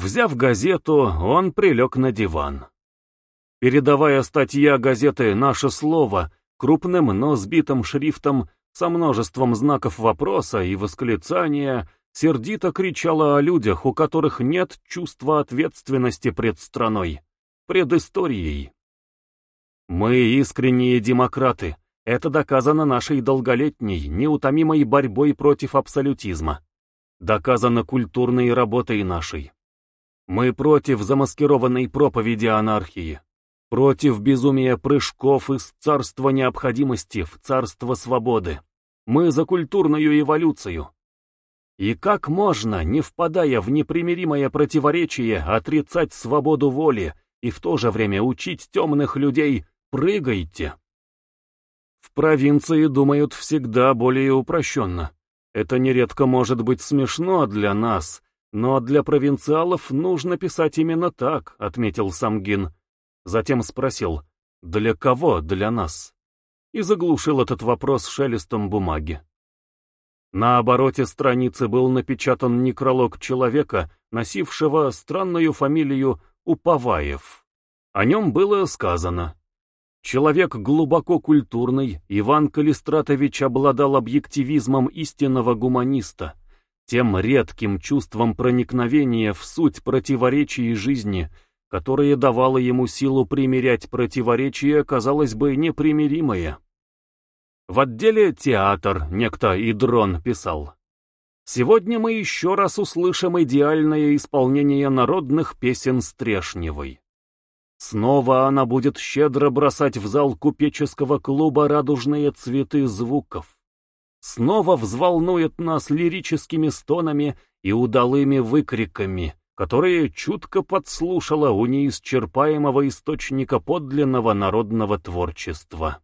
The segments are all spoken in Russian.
Взяв газету, он прилег на диван. Передовая статья газеты «Наше слово» крупным, но сбитым шрифтом, со множеством знаков вопроса и восклицания, сердито кричала о людях, у которых нет чувства ответственности пред страной, пред историей. Мы искренние демократы, это доказано нашей долголетней, неутомимой борьбой против абсолютизма. Доказано культурной работой нашей. Мы против замаскированной проповеди анархии. Против безумия прыжков из царства необходимости в царство свободы. Мы за культурную эволюцию. И как можно, не впадая в непримиримое противоречие, отрицать свободу воли и в то же время учить темных людей «прыгайте»? В провинции думают всегда более упрощенно. Это нередко может быть смешно для нас, но для провинциалов нужно писать именно так, отметил Самгин. Затем спросил, для кого для нас? и заглушил этот вопрос шелестом бумаги. На обороте страницы был напечатан некролог человека, носившего странную фамилию Уповаев. О нем было сказано. Человек глубоко культурный, Иван Калистратович обладал объективизмом истинного гуманиста, тем редким чувством проникновения в суть противоречий жизни, которое давало ему силу примирять противоречия, казалось бы, непримиримые. В отделе «Театр» некто Идрон писал. Сегодня мы еще раз услышим идеальное исполнение народных песен Стрешневой. Снова она будет щедро бросать в зал купеческого клуба радужные цветы звуков. Снова взволнует нас лирическими стонами и удалыми выкриками, которые чутко подслушала у неисчерпаемого источника подлинного народного творчества.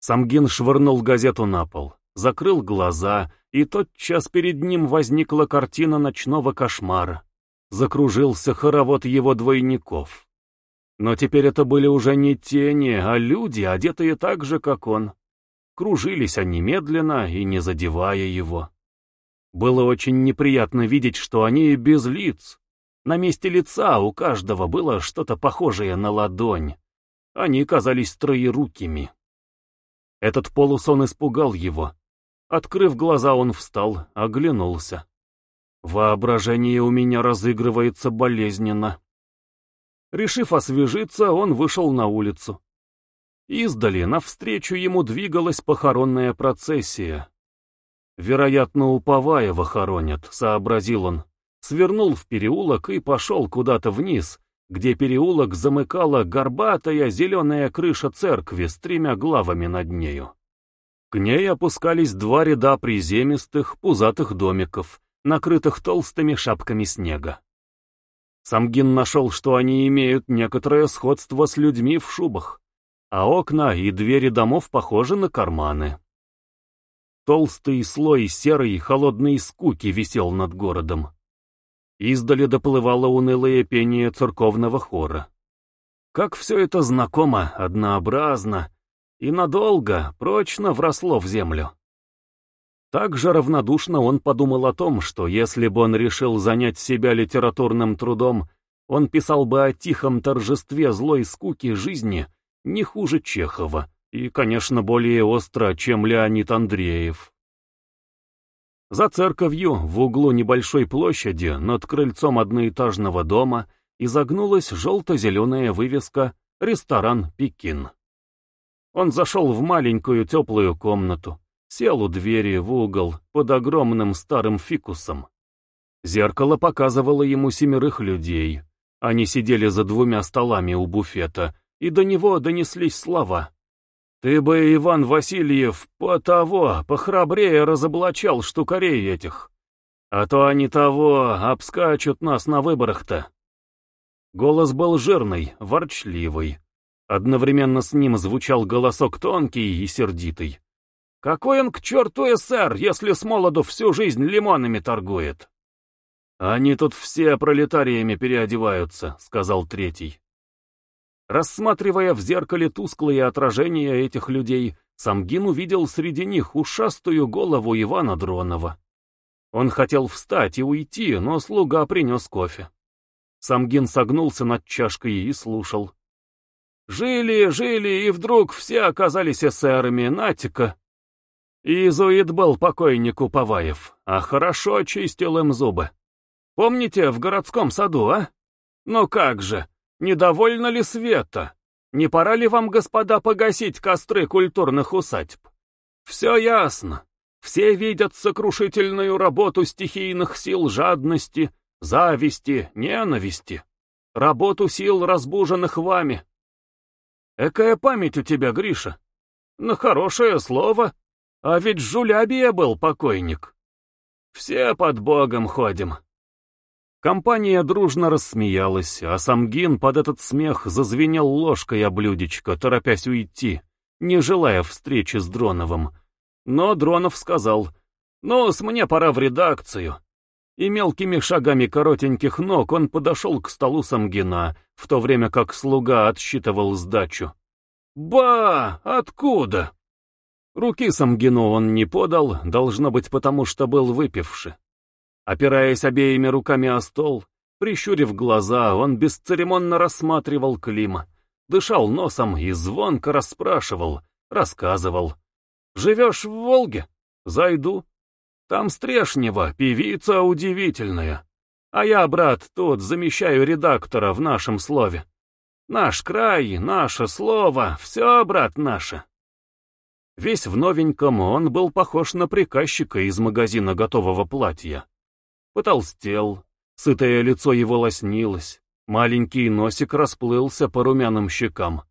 Самгин швырнул газету на пол, закрыл глаза, и тотчас перед ним возникла картина ночного кошмара. Закружился хоровод его двойников. Но теперь это были уже не тени, а люди, одетые так же, как он. Кружились они медленно и не задевая его. Было очень неприятно видеть, что они без лиц. На месте лица у каждого было что-то похожее на ладонь. Они казались троерукими. Этот полусон испугал его. Открыв глаза, он встал, оглянулся. Воображение у меня разыгрывается болезненно. Решив освежиться, он вышел на улицу. Издали навстречу ему двигалась похоронная процессия. Вероятно, Уповаева хоронят, сообразил он. Свернул в переулок и пошел куда-то вниз, где переулок замыкала горбатая зеленая крыша церкви с тремя главами над нею. К ней опускались два ряда приземистых, пузатых домиков, накрытых толстыми шапками снега. Самгин нашел, что они имеют некоторое сходство с людьми в шубах, а окна и двери домов похожи на карманы. Толстый слой серой холодной скуки висел над городом. Издали доплывало унылое пение церковного хора. Как все это знакомо, однообразно и надолго, прочно вросло в землю. Так же равнодушно он подумал о том, что если бы он решил занять себя литературным трудом, он писал бы о тихом торжестве злой скуки жизни не хуже Чехова и, конечно, более остро, чем Леонид Андреев. За церковью, в углу небольшой площади, над крыльцом одноэтажного дома, изогнулась желто-зеленая вывеска «Ресторан Пекин». Он зашел в маленькую теплую комнату, сел у двери в угол под огромным старым фикусом. Зеркало показывало ему семерых людей. Они сидели за двумя столами у буфета, и до него донеслись слова. Ты бы, Иван Васильев, по того, похрабрее разоблачал штукарей этих. А то они того, обскачут нас на выборах-то. Голос был жирный, ворчливый. Одновременно с ним звучал голосок тонкий и сердитый. «Какой он к черту эсэр, если с молоду всю жизнь лимонами торгует?» «Они тут все пролетариями переодеваются», — сказал третий. Рассматривая в зеркале тусклые отражения этих людей, Самгин увидел среди них ушастую голову Ивана Дронова. Он хотел встать и уйти, но слуга принес кофе. Самгин согнулся над чашкой и слушал. Жили, жили, и вдруг все оказались эсерами, натика. Изуит был покойник Уповаев, а хорошо чистил им зубы. Помните, в городском саду, а? Ну как же, недовольно ли света? Не пора ли вам, господа, погасить костры культурных усадьб? Все ясно. Все видят сокрушительную работу стихийных сил жадности, зависти, ненависти. Работу сил, разбуженных вами. Экая память у тебя, Гриша. На хорошее слово. А ведь Жулябия был покойник. Все под Богом ходим. Компания дружно рассмеялась, а Самгин под этот смех зазвенел ложкой о блюдечко, торопясь уйти, не желая встречи с Дроновым. Но Дронов сказал, «Ну, с мне пора в редакцию». И мелкими шагами коротеньких ног он подошел к столу Самгина, в то время как слуга отсчитывал сдачу. «Ба! Откуда?» Руки Самгину он не подал, должно быть потому, что был выпивший. Опираясь обеими руками о стол, прищурив глаза, он бесцеремонно рассматривал Клима, дышал носом и звонко расспрашивал, рассказывал. «Живешь в Волге? Зайду. Там Стрешнева, певица удивительная. А я, брат, тут замещаю редактора в нашем слове. Наш край, наше слово, все, брат, наше». Весь в новеньком он был похож на приказчика из магазина готового платья потолстел, сытое лицо его лоснилось, маленький носик расплылся по румяным щекам,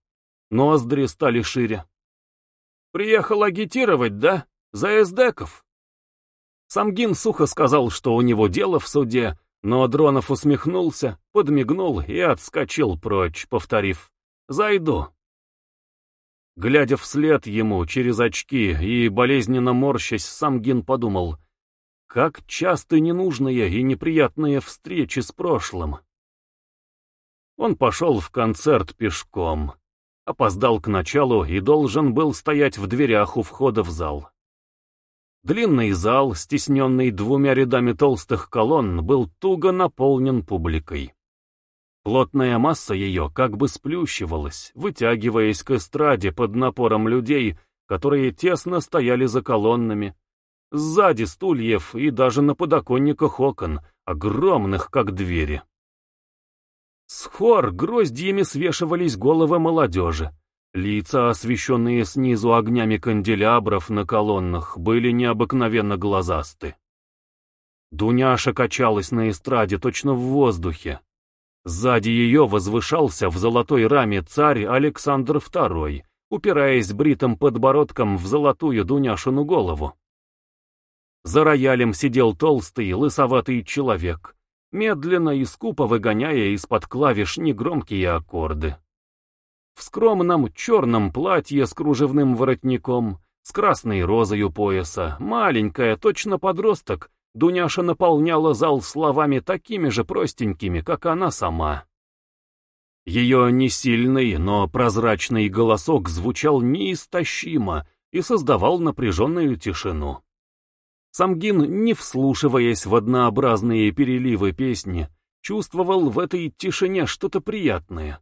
ноздри стали шире. «Приехал агитировать, да? За эсдеков?» Самгин сухо сказал, что у него дело в суде, но Дронов усмехнулся, подмигнул и отскочил прочь, повторив «Зайду». Глядя вслед ему через очки и болезненно морщась, Самгин подумал — как часто ненужные и неприятные встречи с прошлым. Он пошел в концерт пешком, опоздал к началу и должен был стоять в дверях у входа в зал. Длинный зал, стесненный двумя рядами толстых колонн, был туго наполнен публикой. Плотная масса ее как бы сплющивалась, вытягиваясь к эстраде под напором людей, которые тесно стояли за колоннами, Сзади стульев и даже на подоконниках окон, огромных как двери. С хор гроздьями свешивались головы молодежи. Лица, освещенные снизу огнями канделябров на колоннах, были необыкновенно глазасты. Дуняша качалась на эстраде точно в воздухе. Сзади ее возвышался в золотой раме царь Александр II, упираясь бритым подбородком в золотую Дуняшину голову. За роялем сидел толстый, лысоватый человек, медленно и скупо выгоняя из-под клавиш негромкие аккорды. В скромном черном платье с кружевным воротником, с красной розой у пояса, маленькая, точно подросток, Дуняша наполняла зал словами такими же простенькими, как она сама. Ее несильный, но прозрачный голосок звучал неистощимо и создавал напряженную тишину. Самгин, не вслушиваясь в однообразные переливы песни, чувствовал в этой тишине что-то приятное.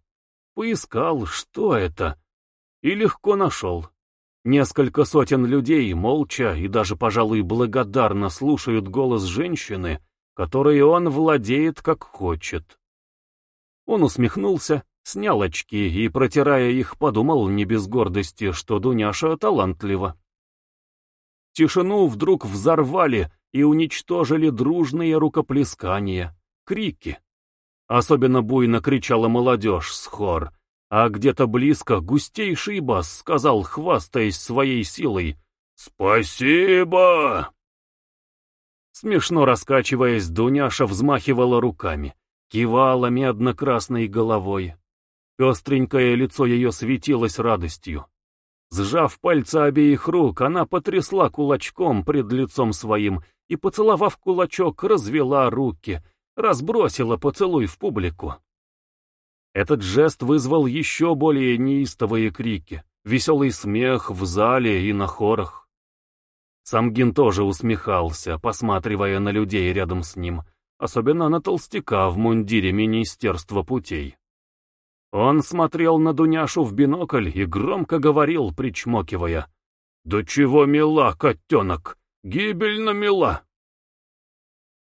Поискал, что это, и легко нашел. Несколько сотен людей молча и даже, пожалуй, благодарно слушают голос женщины, которой он владеет как хочет. Он усмехнулся, снял очки и, протирая их, подумал не без гордости, что Дуняша талантлива. Тишину вдруг взорвали и уничтожили дружные рукоплескания, крики. Особенно буйно кричала молодежь с хор, а где-то близко густейший бас сказал, хвастаясь своей силой, «Спасибо!» Смешно раскачиваясь, Дуняша взмахивала руками, кивала медно-красной головой. Пестренькое лицо ее светилось радостью. Сжав пальцы обеих рук, она потрясла кулачком пред лицом своим и, поцеловав кулачок, развела руки, разбросила поцелуй в публику. Этот жест вызвал еще более неистовые крики, веселый смех в зале и на хорах. Самгин тоже усмехался, посматривая на людей рядом с ним, особенно на толстяка в мундире Министерства путей. Он смотрел на Дуняшу в бинокль и громко говорил, причмокивая. «Да чего мила, котенок! Гибельно мила!»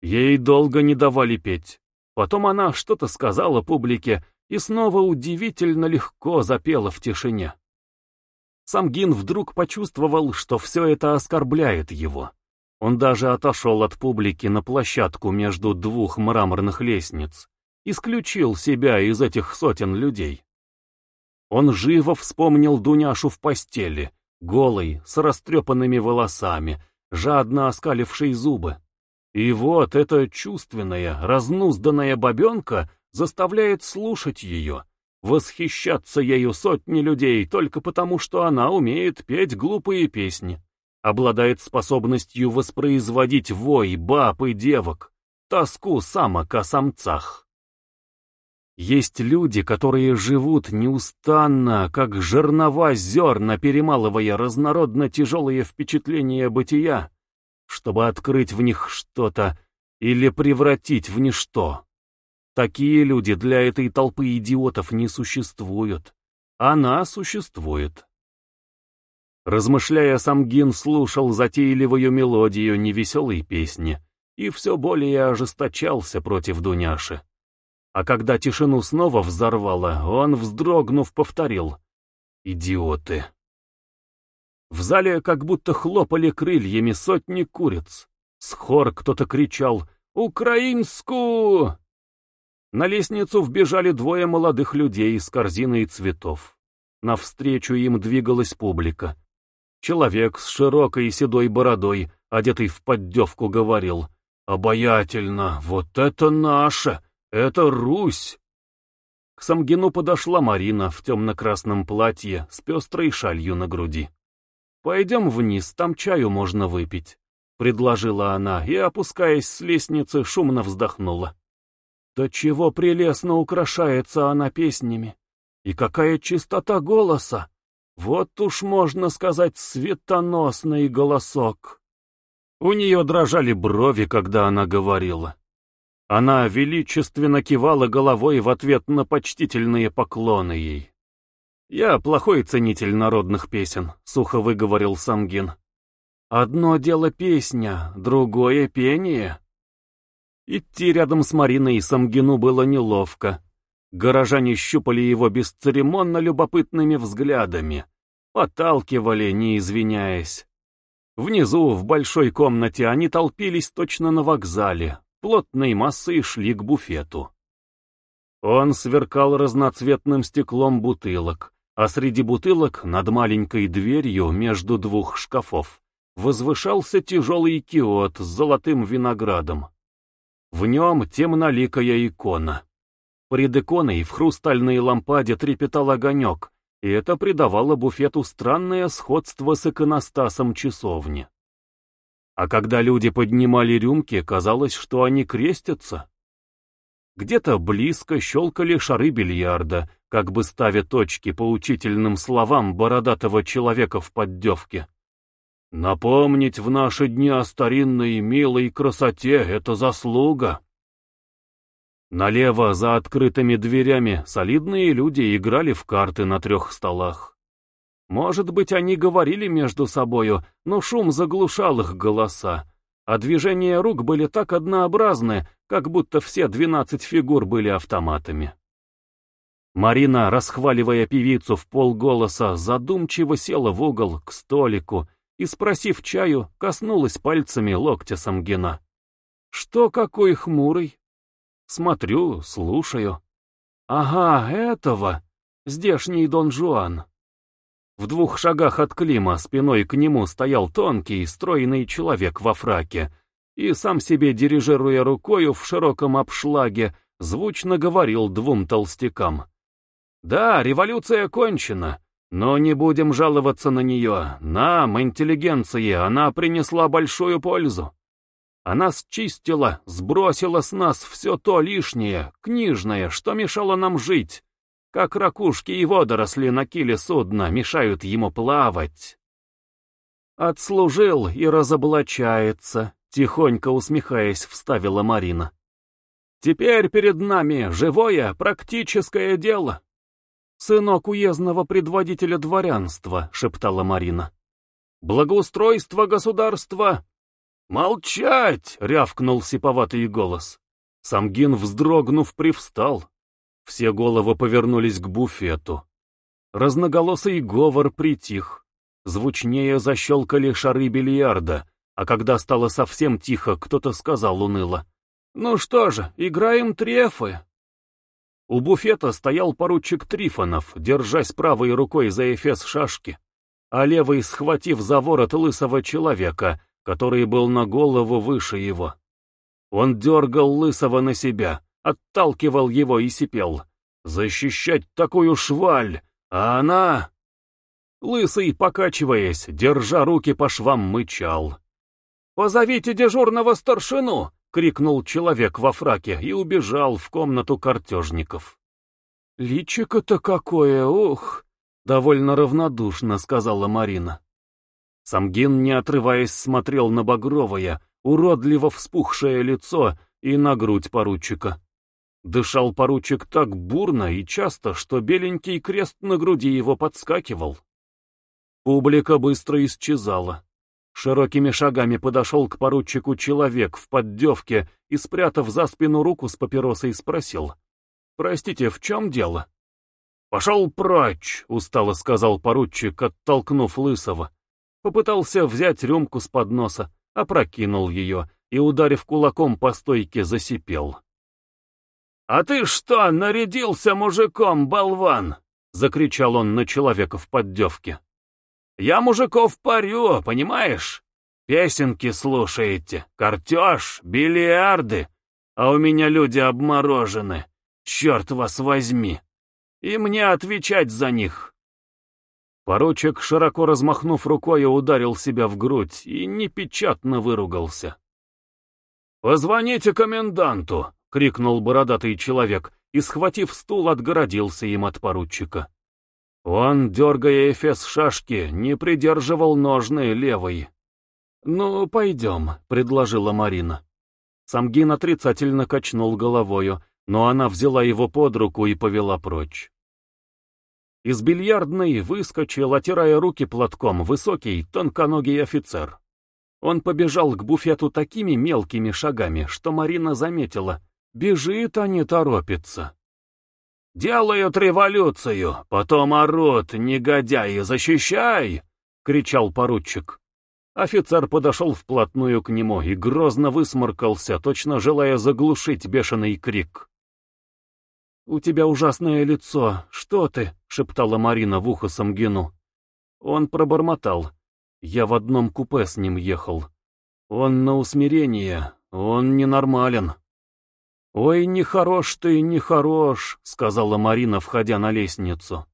Ей долго не давали петь. Потом она что-то сказала публике и снова удивительно легко запела в тишине. Самгин вдруг почувствовал, что все это оскорбляет его. Он даже отошел от публики на площадку между двух мраморных лестниц исключил себя из этих сотен людей. Он живо вспомнил Дуняшу в постели, голой, с растрепанными волосами, жадно оскалившей зубы. И вот эта чувственная, разнузданная бабенка заставляет слушать ее, восхищаться ею сотни людей только потому, что она умеет петь глупые песни, обладает способностью воспроизводить вой баб и девок, тоску самок о самцах. Есть люди, которые живут неустанно, как жернова зерна, перемалывая разнородно тяжелые впечатления бытия, чтобы открыть в них что-то или превратить в ничто. Такие люди для этой толпы идиотов не существуют. Она существует. Размышляя, Самгин слушал затейливую мелодию невеселой песни и все более ожесточался против Дуняши. А когда тишину снова взорвало, он, вздрогнув, повторил. «Идиоты!» В зале как будто хлопали крыльями сотни куриц. С хор кто-то кричал «Украинску!». На лестницу вбежали двое молодых людей с корзиной цветов. Навстречу им двигалась публика. Человек с широкой седой бородой, одетый в поддевку, говорил «Обаятельно, вот это наше!» «Это Русь!» К Самгину подошла Марина в темно-красном платье с пестрой шалью на груди. «Пойдем вниз, там чаю можно выпить», — предложила она и, опускаясь с лестницы, шумно вздохнула. «Да чего прелестно украшается она песнями! И какая чистота голоса! Вот уж можно сказать светоносный голосок!» У нее дрожали брови, когда она говорила. Она величественно кивала головой в ответ на почтительные поклоны ей. «Я плохой ценитель народных песен», — сухо выговорил Самгин. «Одно дело песня, другое — пение». Идти рядом с Мариной Самгину было неловко. Горожане щупали его бесцеремонно любопытными взглядами, подталкивали, не извиняясь. Внизу, в большой комнате, они толпились точно на вокзале, плотной массой шли к буфету. Он сверкал разноцветным стеклом бутылок, а среди бутылок, над маленькой дверью между двух шкафов, возвышался тяжелый киот с золотым виноградом. В нем темноликая икона. Пред иконой в хрустальной лампаде трепетал огонек, и это придавало буфету странное сходство с иконостасом часовни. А когда люди поднимали рюмки, казалось, что они крестятся. Где-то близко щелкали шары бильярда, как бы ставя точки по учительным словам бородатого человека в поддевке. Напомнить в наши дни о старинной милой красоте — это заслуга. Налево, за открытыми дверями, солидные люди играли в карты на трех столах. Может быть, они говорили между собою, но шум заглушал их голоса, а движения рук были так однообразны, как будто все двенадцать фигур были автоматами. Марина, расхваливая певицу в полголоса, задумчиво села в угол к столику и, спросив чаю, коснулась пальцами локтя Самгина. «Что какой хмурый?» «Смотрю, слушаю». «Ага, этого! Здешний Дон Жуан». В двух шагах от Клима спиной к нему стоял тонкий, стройный человек во фраке, и сам себе, дирижируя рукою в широком обшлаге, звучно говорил двум толстякам. «Да, революция кончена, но не будем жаловаться на нее. Нам, интеллигенции, она принесла большую пользу. Она счистила, сбросила с нас все то лишнее, книжное, что мешало нам жить, как ракушки и водоросли на киле судна мешают ему плавать. Отслужил и разоблачается, тихонько усмехаясь, вставила Марина. Теперь перед нами живое, практическое дело. Сынок уездного предводителя дворянства, шептала Марина. Благоустройство государства. Молчать! рявкнул сиповатый голос. Самгин, вздрогнув, привстал. Все головы повернулись к буфету. Разноголосый говор притих. Звучнее защелкали шары бильярда, а когда стало совсем тихо, кто-то сказал уныло. «Ну что же, играем трефы». У буфета стоял поручик Трифонов, держась правой рукой за эфес шашки, а левой схватив за ворот лысого человека, который был на голову выше его. Он дергал Лысого на себя, отталкивал его и сипел. «Защищать такую шваль! А она...» Лысый, покачиваясь, держа руки по швам, мычал. «Позовите дежурного старшину!» — крикнул человек во фраке и убежал в комнату картежников. «Личико-то какое, ух!» — довольно равнодушно сказала Марина. Самгин, не отрываясь, смотрел на багровое, уродливо вспухшее лицо и на грудь поручика. Дышал поручик так бурно и часто, что беленький крест на груди его подскакивал. Публика быстро исчезала. Широкими шагами подошел к поручику человек в поддевке и, спрятав за спину руку с папиросой, спросил. «Простите, в чем дело?» «Пошел прочь», — устало сказал поручик, оттолкнув Лысого. Попытался взять рюмку с подноса, опрокинул ее и, ударив кулаком по стойке, засипел. «А ты что, нарядился мужиком, болван?» — закричал он на человека в поддевке. «Я мужиков парю, понимаешь? Песенки слушаете, картеж, бильярды, а у меня люди обморожены, черт вас возьми, и мне отвечать за них». Поручик, широко размахнув рукой, ударил себя в грудь и непечатно выругался. «Позвоните коменданту!» — крикнул бородатый человек и, схватив стул, отгородился им от поручика. Он, дергая эфес шашки, не придерживал ножны левой. «Ну, пойдем», — предложила Марина. Самгин отрицательно качнул головою, но она взяла его под руку и повела прочь. Из бильярдной выскочил, отирая руки платком, высокий, тонконогий офицер. Он побежал к буфету такими мелкими шагами, что Марина заметила. Бежит, а не торопится. «Делают революцию, потом орут, негодяи, защищай!» — кричал поручик. Офицер подошел вплотную к нему и грозно высморкался, точно желая заглушить бешеный крик. «У тебя ужасное лицо. Что ты?» — шептала Марина в ухо Самгину. Он пробормотал. «Я в одном купе с ним ехал. Он на усмирение. Он ненормален». «Ой, нехорош ты, нехорош», — сказала Марина, входя на лестницу.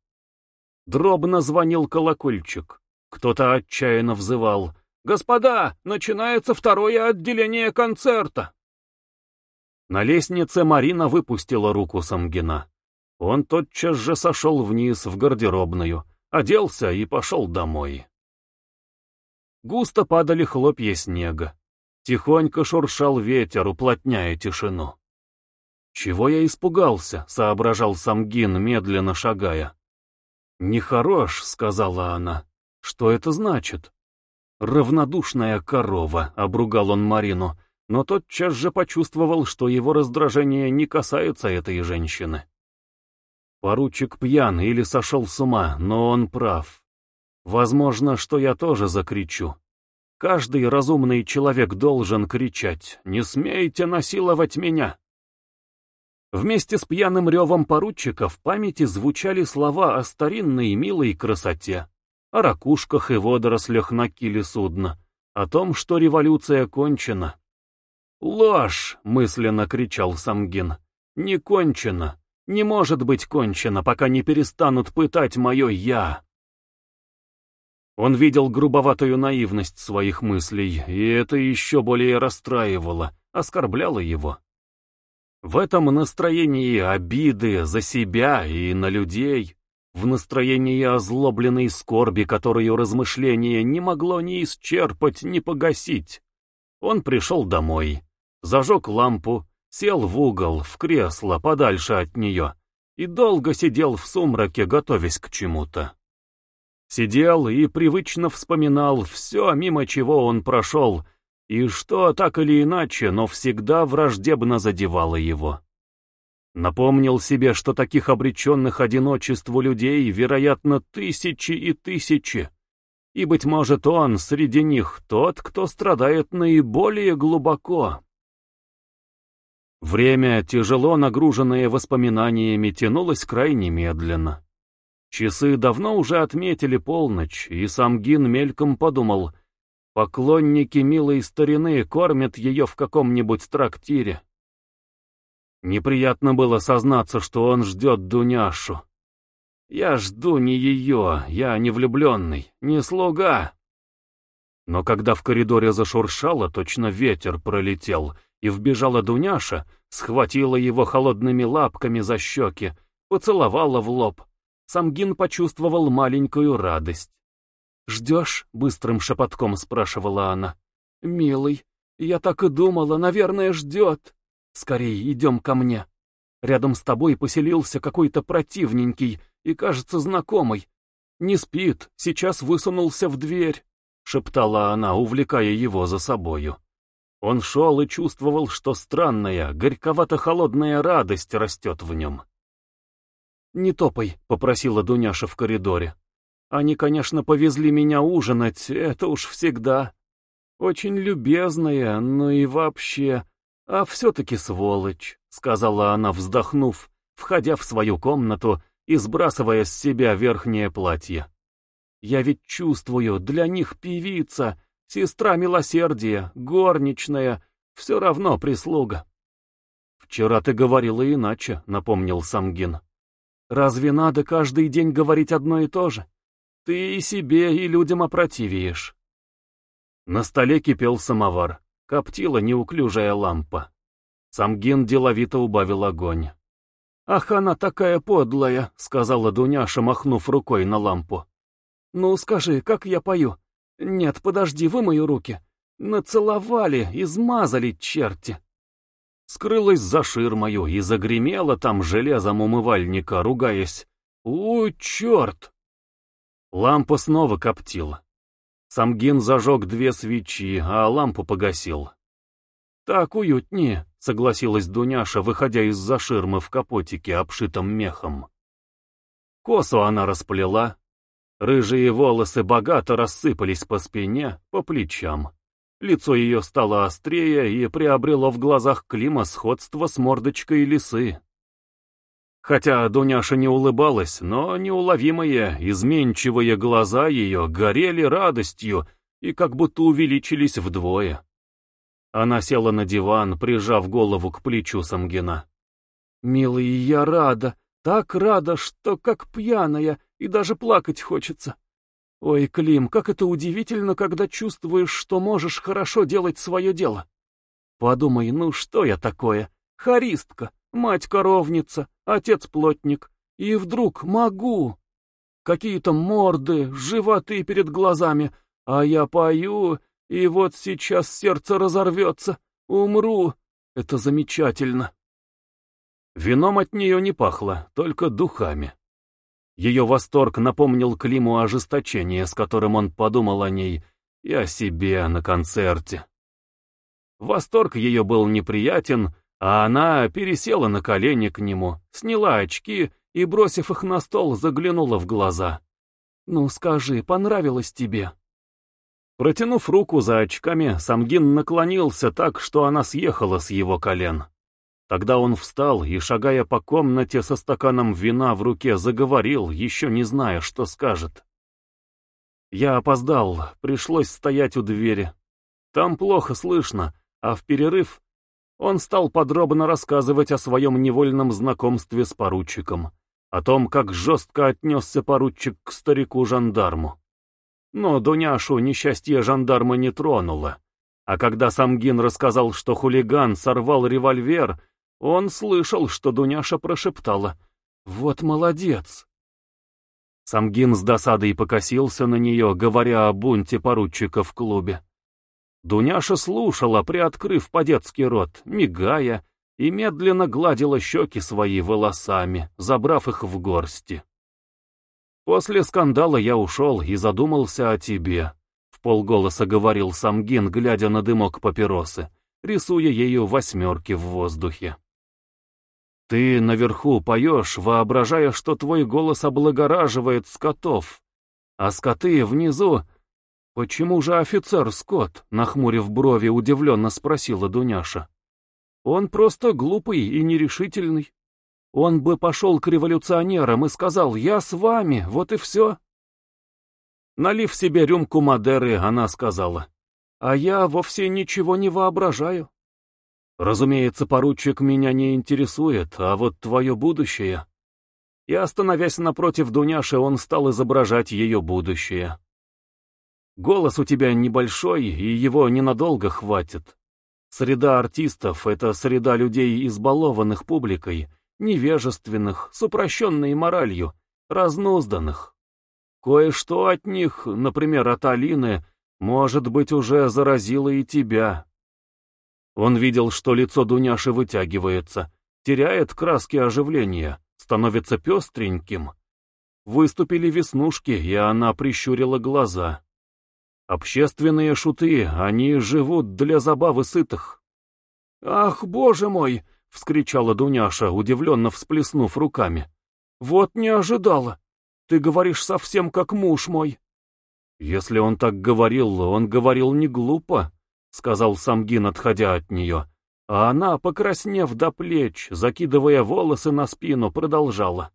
Дробно звонил колокольчик. Кто-то отчаянно взывал. «Господа, начинается второе отделение концерта!» На лестнице Марина выпустила руку Самгина. Он тотчас же сошел вниз в гардеробную, оделся и пошел домой. Густо падали хлопья снега. Тихонько шуршал ветер, уплотняя тишину. «Чего я испугался?» — соображал Самгин, медленно шагая. «Нехорош», — сказала она. «Что это значит?» «Равнодушная корова», — обругал он Марину, — но тотчас же почувствовал, что его раздражение не касается этой женщины. Поручик пьян или сошел с ума, но он прав. Возможно, что я тоже закричу. Каждый разумный человек должен кричать «Не смейте насиловать меня!» Вместе с пьяным ревом поручика в памяти звучали слова о старинной милой красоте, о ракушках и водорослях на киле судна, о том, что революция кончена. «Ложь!» — мысленно кричал Самгин. «Не кончено! Не может быть кончено, пока не перестанут пытать мое «я». Он видел грубоватую наивность своих мыслей, и это еще более расстраивало, оскорбляло его. В этом настроении обиды за себя и на людей, в настроении озлобленной скорби, которую размышление не могло ни исчерпать, ни погасить. Он пришел домой, зажег лампу, сел в угол, в кресло, подальше от нее, и долго сидел в сумраке, готовясь к чему-то. Сидел и привычно вспоминал все, мимо чего он прошел, и что так или иначе, но всегда враждебно задевало его. Напомнил себе, что таких обреченных одиночеству людей, вероятно, тысячи и тысячи, и, быть может, он среди них тот, кто страдает наиболее глубоко. Время, тяжело нагруженное воспоминаниями, тянулось крайне медленно. Часы давно уже отметили полночь, и сам Гин мельком подумал, поклонники милой старины кормят ее в каком-нибудь трактире. Неприятно было сознаться, что он ждет Дуняшу. Я жду не ее, я не влюбленный, не слуга. Но когда в коридоре зашуршало, точно ветер пролетел, и вбежала Дуняша, схватила его холодными лапками за щеки, поцеловала в лоб. Самгин почувствовал маленькую радость. «Ждешь?» — быстрым шепотком спрашивала она. «Милый, я так и думала, наверное, ждет. Скорей, идем ко мне. Рядом с тобой поселился какой-то противненький и, кажется, знакомый. Не спит, сейчас высунулся в дверь», — шептала она, увлекая его за собою. Он шел и чувствовал, что странная, горьковато-холодная радость растет в нем. «Не топай», — попросила Дуняша в коридоре. «Они, конечно, повезли меня ужинать, это уж всегда. Очень любезная, но и вообще... А все-таки сволочь», — сказала она, вздохнув, входя в свою комнату и сбрасывая с себя верхнее платье. «Я ведь чувствую, для них певица, сестра милосердия, горничная, все равно прислуга». «Вчера ты говорила иначе», — напомнил Самгин. «Разве надо каждый день говорить одно и то же? Ты и себе, и людям опротивеешь». На столе кипел самовар, коптила неуклюжая лампа. Самгин деловито убавил огонь. «Ах, она такая подлая», — сказала Дуняша, махнув рукой на лампу. «Ну, скажи, как я пою?» «Нет, подожди, вымою руки». «Нацеловали, измазали черти». Скрылась за ширмою и загремела там железом умывальника, ругаясь. «У, черт!» Лампа снова коптила. Самгин зажег две свечи, а лампу погасил. «Так уютнее», — согласилась Дуняша, выходя из-за ширмы в капотике, обшитом мехом. Косу она расплела. Рыжие волосы богато рассыпались по спине, по плечам. Лицо ее стало острее и приобрело в глазах Клима сходство с мордочкой лисы. Хотя Дуняша не улыбалась, но неуловимые, изменчивые глаза ее горели радостью и как будто увеличились вдвое. Она села на диван, прижав голову к плечу Самгина. «Милый, я рада, так рада, что как пьяная, и даже плакать хочется. Ой, Клим, как это удивительно, когда чувствуешь, что можешь хорошо делать свое дело. Подумай, ну что я такое? Харистка, мать-коровница, отец-плотник. И вдруг могу. Какие-то морды, животы перед глазами, а я пою и вот сейчас сердце разорвется, умру. Это замечательно. Вином от нее не пахло, только духами. Ее восторг напомнил Климу ожесточение, с которым он подумал о ней и о себе на концерте. Восторг ее был неприятен, а она пересела на колени к нему, сняла очки и, бросив их на стол, заглянула в глаза. «Ну скажи, понравилось тебе?» Протянув руку за очками, Самгин наклонился так, что она съехала с его колен. Тогда он встал и, шагая по комнате со стаканом вина в руке, заговорил, еще не зная, что скажет. Я опоздал, пришлось стоять у двери. Там плохо слышно, а в перерыв он стал подробно рассказывать о своем невольном знакомстве с поручиком, о том, как жестко отнесся поручик к старику-жандарму. Но Дуняшу несчастье жандарма не тронуло. А когда Самгин рассказал, что хулиган сорвал револьвер, он слышал, что Дуняша прошептала «Вот молодец!». Самгин с досадой покосился на нее, говоря о бунте поручика в клубе. Дуняша слушала, приоткрыв по-детски рот, мигая, и медленно гладила щеки свои волосами, забрав их в горсти. «После скандала я ушел и задумался о тебе», — в полголоса говорил Самгин, глядя на дымок папиросы, рисуя ею восьмерки в воздухе. «Ты наверху поешь, воображая, что твой голос облагораживает скотов, а скоты внизу...» «Почему же офицер Скотт?» — нахмурив брови, удивленно спросила Дуняша. «Он просто глупый и нерешительный». Он бы пошел к революционерам и сказал «Я с вами, вот и все». Налив себе рюмку Мадеры, она сказала «А я вовсе ничего не воображаю». «Разумеется, поручик меня не интересует, а вот твое будущее». И, остановясь напротив Дуняши, он стал изображать ее будущее. «Голос у тебя небольшой, и его ненадолго хватит. Среда артистов — это среда людей, избалованных публикой, невежественных, с упрощенной моралью, разнузданных. Кое-что от них, например, от Алины, может быть, уже заразило и тебя. Он видел, что лицо Дуняши вытягивается, теряет краски оживления, становится пестреньким. Выступили веснушки, и она прищурила глаза. Общественные шуты, они живут для забавы сытых. «Ах, боже мой!» — вскричала Дуняша, удивленно всплеснув руками. «Вот не ожидала! Ты говоришь совсем как муж мой!» «Если он так говорил, он говорил не глупо», — сказал Самгин, отходя от нее. А она, покраснев до плеч, закидывая волосы на спину, продолжала.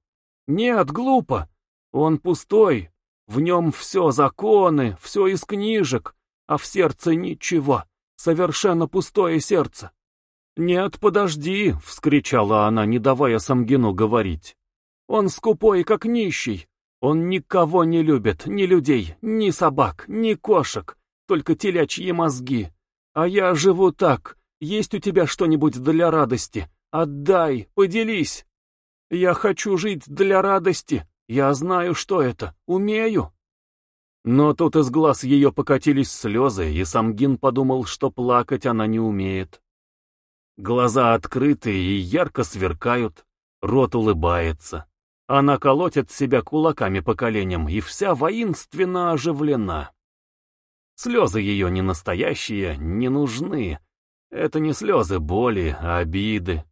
«Нет, глупо! Он пустой, в нем все законы, все из книжек, а в сердце ничего, совершенно пустое сердце. «Нет, подожди!» — вскричала она, не давая Самгину говорить. «Он скупой, как нищий. Он никого не любит, ни людей, ни собак, ни кошек, только телячьи мозги. А я живу так. Есть у тебя что-нибудь для радости? Отдай, поделись. Я хочу жить для радости. Я знаю, что это. Умею». Но тут из глаз ее покатились слезы, и Самгин подумал, что плакать она не умеет. Глаза открыты и ярко сверкают, рот улыбается. Она колотит себя кулаками по коленям и вся воинственно оживлена. Слезы ее не настоящие, не нужны. Это не слезы боли, а обиды.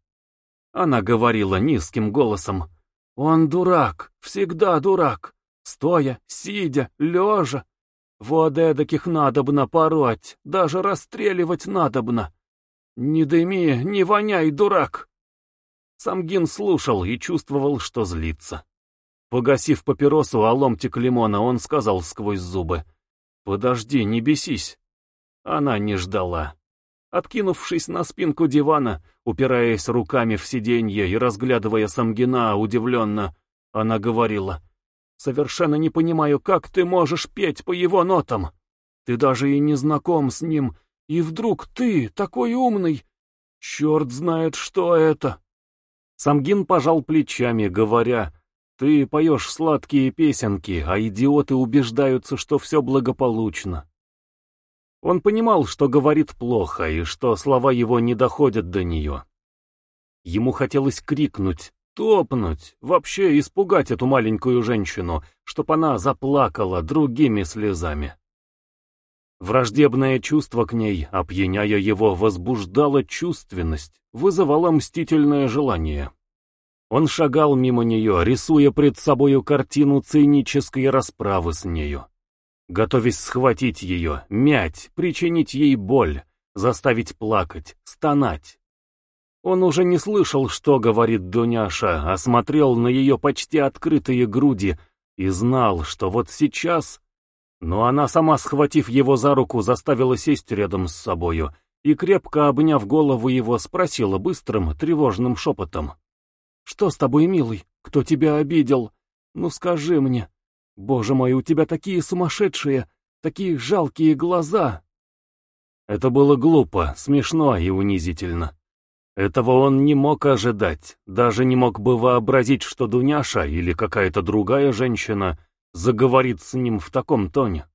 Она говорила низким голосом. «Он дурак, всегда дурак, стоя, сидя, лежа. Вот эдаких надобно пороть, даже расстреливать надобно. «Не дыми, не воняй, дурак!» Самгин слушал и чувствовал, что злится. Погасив папиросу о ломтик лимона, он сказал сквозь зубы. «Подожди, не бесись». Она не ждала. Откинувшись на спинку дивана, упираясь руками в сиденье и разглядывая Самгина удивленно, она говорила, «Совершенно не понимаю, как ты можешь петь по его нотам. Ты даже и не знаком с ним, и вдруг ты, такой умный, черт знает, что это. Самгин пожал плечами, говоря, ты поешь сладкие песенки, а идиоты убеждаются, что все благополучно. Он понимал, что говорит плохо, и что слова его не доходят до нее. Ему хотелось крикнуть, топнуть, вообще испугать эту маленькую женщину, чтоб она заплакала другими слезами. Враждебное чувство к ней, опьяняя его, возбуждало чувственность, вызывало мстительное желание. Он шагал мимо нее, рисуя пред собою картину цинической расправы с нею. Готовясь схватить ее, мять, причинить ей боль, заставить плакать, стонать. Он уже не слышал, что говорит Дуняша, а смотрел на ее почти открытые груди и знал, что вот сейчас но она сама, схватив его за руку, заставила сесть рядом с собою и, крепко обняв голову его, спросила быстрым, тревожным шепотом. «Что с тобой, милый? Кто тебя обидел? Ну скажи мне. Боже мой, у тебя такие сумасшедшие, такие жалкие глаза!» Это было глупо, смешно и унизительно. Этого он не мог ожидать, даже не мог бы вообразить, что Дуняша или какая-то другая женщина — заговорит с ним в таком тоне.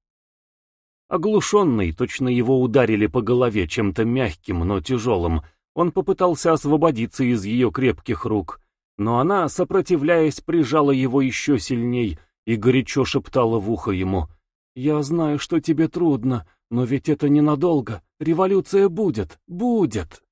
Оглушенный, точно его ударили по голове чем-то мягким, но тяжелым, он попытался освободиться из ее крепких рук, но она, сопротивляясь, прижала его еще сильней и горячо шептала в ухо ему. «Я знаю, что тебе трудно, но ведь это ненадолго. Революция будет, будет!»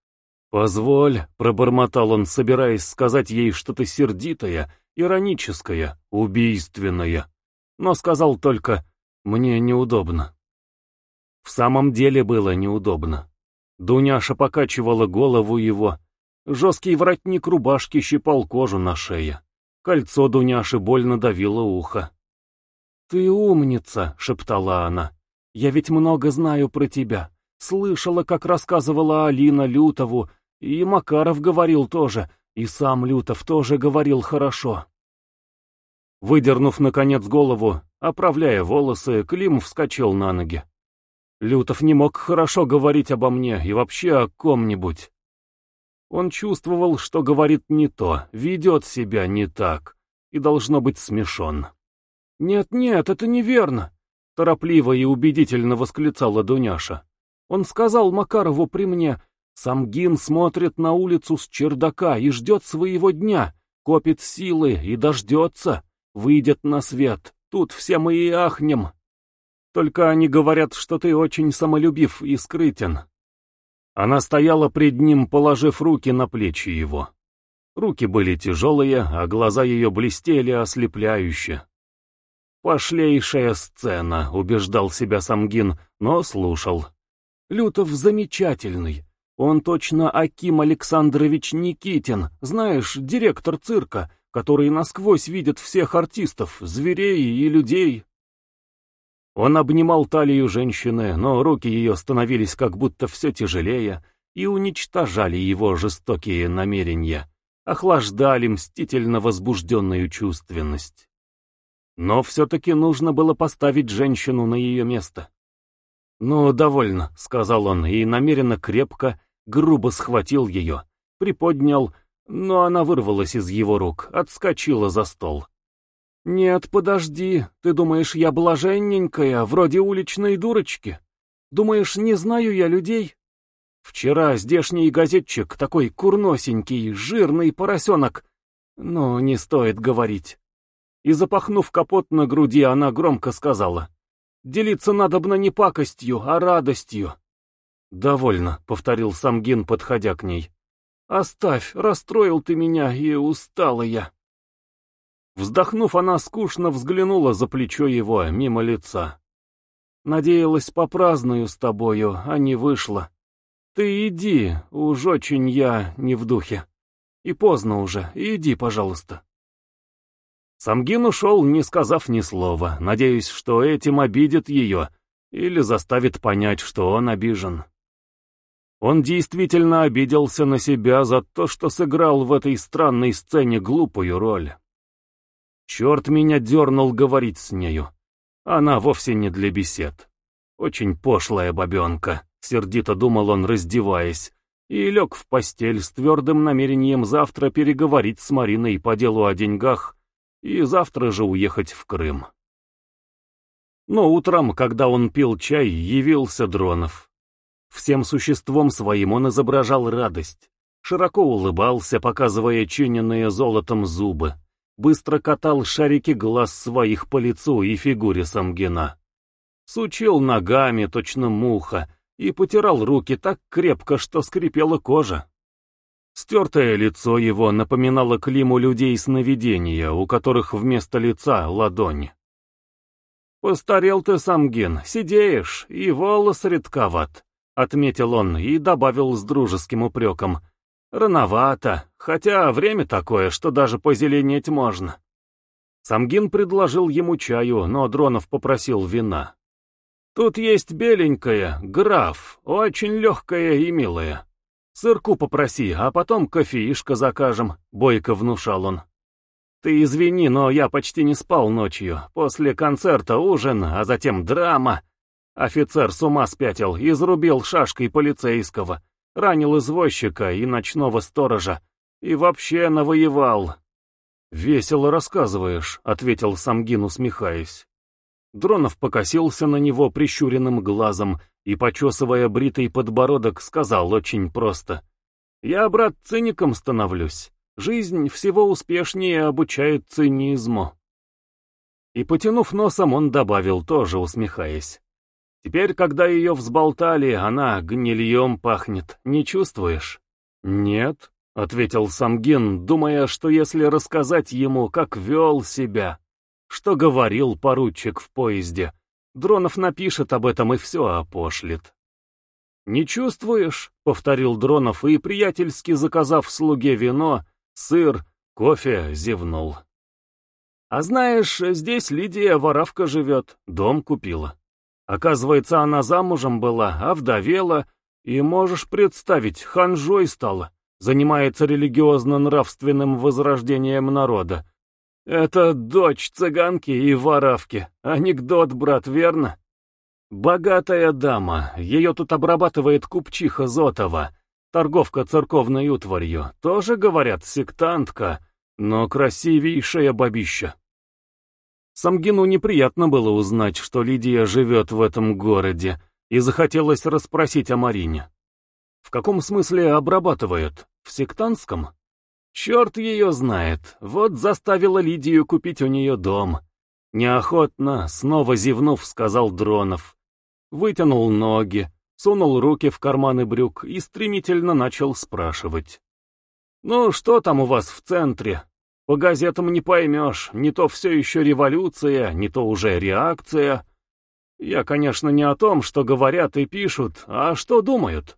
«Позволь», — пробормотал он, собираясь сказать ей что-то сердитое, ироническое, убийственное. Но сказал только «мне неудобно». В самом деле было неудобно. Дуняша покачивала голову его. Жесткий воротник рубашки щипал кожу на шее. Кольцо Дуняши больно давило ухо. «Ты умница», — шептала она. «Я ведь много знаю про тебя. Слышала, как рассказывала Алина Лютову, и Макаров говорил тоже, и сам Лютов тоже говорил хорошо». Выдернув, наконец, голову, оправляя волосы, Клим вскочил на ноги. Лютов не мог хорошо говорить обо мне и вообще о ком-нибудь. Он чувствовал, что говорит не то, ведет себя не так, и должно быть смешон. «Нет-нет, это неверно!» — торопливо и убедительно восклицала Дуняша. «Он сказал Макарову при мне, Самгин смотрит на улицу с чердака и ждет своего дня, копит силы и дождется, выйдет на свет. Тут все мы и ахнем. Только они говорят, что ты очень самолюбив и скрытен. Она стояла пред ним, положив руки на плечи его. Руки были тяжелые, а глаза ее блестели ослепляюще. «Пошлейшая сцена», — убеждал себя Самгин, но слушал. «Лютов замечательный. Он точно Аким Александрович Никитин, знаешь, директор цирка, который насквозь видит всех артистов, зверей и людей». Он обнимал талию женщины, но руки ее становились как будто все тяжелее и уничтожали его жестокие намерения, охлаждали мстительно возбужденную чувственность. Но все-таки нужно было поставить женщину на ее место. «Ну, довольно», — сказал он, и намеренно крепко, грубо схватил ее, приподнял, но она вырвалась из его рук, отскочила за стол. «Нет, подожди, ты думаешь, я блаженненькая, вроде уличной дурочки? Думаешь, не знаю я людей?» Вчера здешний газетчик, такой курносенький, жирный поросенок, но не стоит говорить. И запахнув капот на груди, она громко сказала, «Делиться надобно не пакостью, а радостью». «Довольно», — повторил Самгин, подходя к ней. «Оставь, расстроил ты меня, и устала я». Вздохнув, она скучно взглянула за плечо его, мимо лица. Надеялась, попраздную с тобою, а не вышла. Ты иди, уж очень я не в духе. И поздно уже, иди, пожалуйста. Самгин ушел, не сказав ни слова, надеясь, что этим обидит ее или заставит понять, что он обижен. Он действительно обиделся на себя за то, что сыграл в этой странной сцене глупую роль. Черт меня дернул говорить с нею. Она вовсе не для бесед. Очень пошлая бабенка, сердито думал он, раздеваясь, и лег в постель с твердым намерением завтра переговорить с Мариной по делу о деньгах и завтра же уехать в Крым. Но утром, когда он пил чай, явился Дронов. Всем существом своим он изображал радость, широко улыбался, показывая чиненные золотом зубы быстро катал шарики глаз своих по лицу и фигуре Самгина. Сучил ногами, точно муха, и потирал руки так крепко, что скрипела кожа. Стертое лицо его напоминало Климу людей сновидения, у которых вместо лица ладонь. «Постарел ты, Самгин, сидеешь, и волос редковат», — отметил он и добавил с дружеским упреком — Рановато, хотя время такое, что даже позеленеть можно. Самгин предложил ему чаю, но Дронов попросил вина. Тут есть беленькая, граф, очень легкая и милая. Сырку попроси, а потом кофеишка закажем, бойко внушал он. Ты извини, но я почти не спал ночью. После концерта ужин, а затем драма. Офицер с ума спятил, изрубил шашкой полицейского ранил извозчика и ночного сторожа, и вообще навоевал. «Весело рассказываешь», — ответил Самгин, усмехаясь. Дронов покосился на него прищуренным глазом и, почесывая бритый подбородок, сказал очень просто. «Я, брат, циником становлюсь. Жизнь всего успешнее обучает цинизму». И, потянув носом, он добавил, тоже усмехаясь. «Теперь, когда ее взболтали, она гнильем пахнет. Не чувствуешь?» «Нет», — ответил Самгин, думая, что если рассказать ему, как вел себя, что говорил поручик в поезде, Дронов напишет об этом и все опошлит. «Не чувствуешь?» — повторил Дронов и, приятельски заказав слуге вино, сыр, кофе, зевнул. А знаешь, здесь Лидия воровка живет, дом купила. Оказывается, она замужем была, овдовела, и, можешь представить, ханжой стала, занимается религиозно-нравственным возрождением народа. Это дочь цыганки и воровки. Анекдот, брат, верно? Богатая дама, ее тут обрабатывает купчиха Зотова, торговка церковной утварью, тоже, говорят, сектантка, но красивейшая бабища. Самгину неприятно было узнать, что Лидия живет в этом городе, и захотелось расспросить о Марине. В каком смысле обрабатывают? В сектантском? Черт ее знает, вот заставила Лидию купить у нее дом. Неохотно, снова зевнув, сказал Дронов. Вытянул ноги, сунул руки в карманы брюк и стремительно начал спрашивать. «Ну, что там у вас в центре? По газетам не поймешь, не то все еще революция, не то уже реакция. Я, конечно, не о том, что говорят и пишут, а что думают.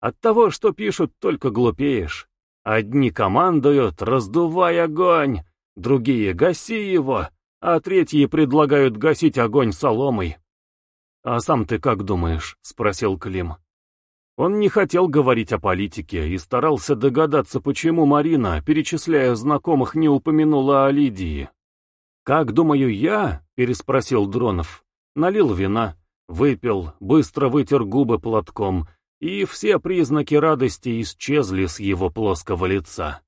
От того, что пишут, только глупеешь. Одни командуют, раздувай огонь, другие — гаси его, а третьи предлагают гасить огонь соломой. «А сам ты как думаешь?» — спросил Клим. Он не хотел говорить о политике и старался догадаться, почему Марина, перечисляя знакомых, не упомянула о Лидии. «Как думаю я?» — переспросил Дронов. Налил вина, выпил, быстро вытер губы платком, и все признаки радости исчезли с его плоского лица.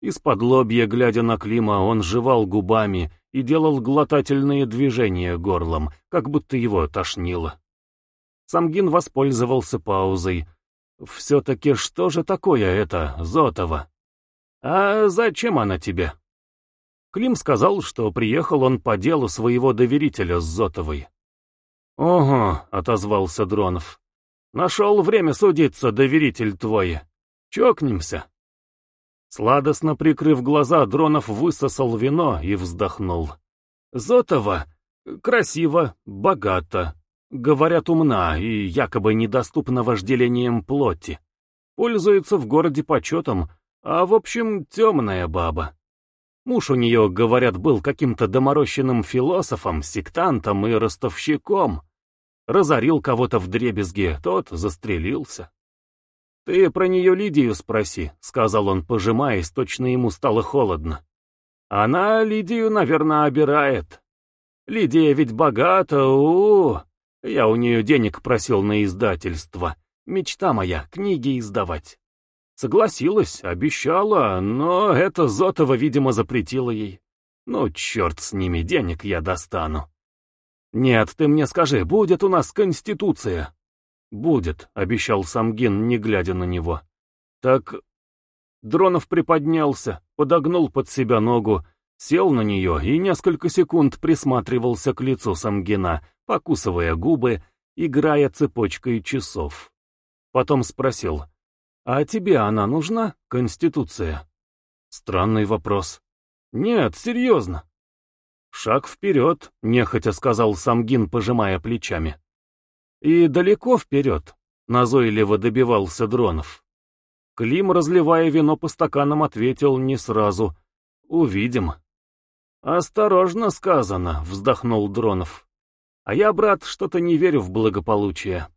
Из-под лобья, глядя на Клима, он жевал губами и делал глотательные движения горлом, как будто его тошнило. Самгин воспользовался паузой. «Все-таки что же такое это, Зотова? А зачем она тебе?» Клим сказал, что приехал он по делу своего доверителя с Зотовой. «Ого», — отозвался Дронов. «Нашел время судиться, доверитель твой. Чокнемся». Сладостно прикрыв глаза, Дронов высосал вино и вздохнул. «Зотова красиво, богато, Говорят, умна и якобы недоступна вожделением плоти. Пользуется в городе почетом, а в общем темная баба. Муж у нее, говорят, был каким-то доморощенным философом, сектантом и ростовщиком. Разорил кого-то в дребезге, тот застрелился. «Ты про нее Лидию спроси», — сказал он, пожимаясь, точно ему стало холодно. «Она Лидию, наверное, обирает. Лидия ведь богата, у, -у, -у я у нее денег просил на издательство. Мечта моя, книги издавать. Согласилась, обещала, но это Зотова, видимо, запретила ей. Ну, черт с ними, денег я достану. Нет, ты мне скажи, будет у нас Конституция? Будет, обещал Самгин, не глядя на него. Так... Дронов приподнялся, подогнул под себя ногу, сел на нее и несколько секунд присматривался к лицу Самгина, покусывая губы, играя цепочкой часов. Потом спросил, «А тебе она нужна, Конституция?» Странный вопрос. «Нет, серьезно». «Шаг вперед», — нехотя сказал Самгин, пожимая плечами. «И далеко вперед», — назойливо добивался Дронов. Клим, разливая вино по стаканам, ответил не сразу. «Увидим». «Осторожно сказано», — вздохнул Дронов. «А я, брат, что-то не верю в благополучие.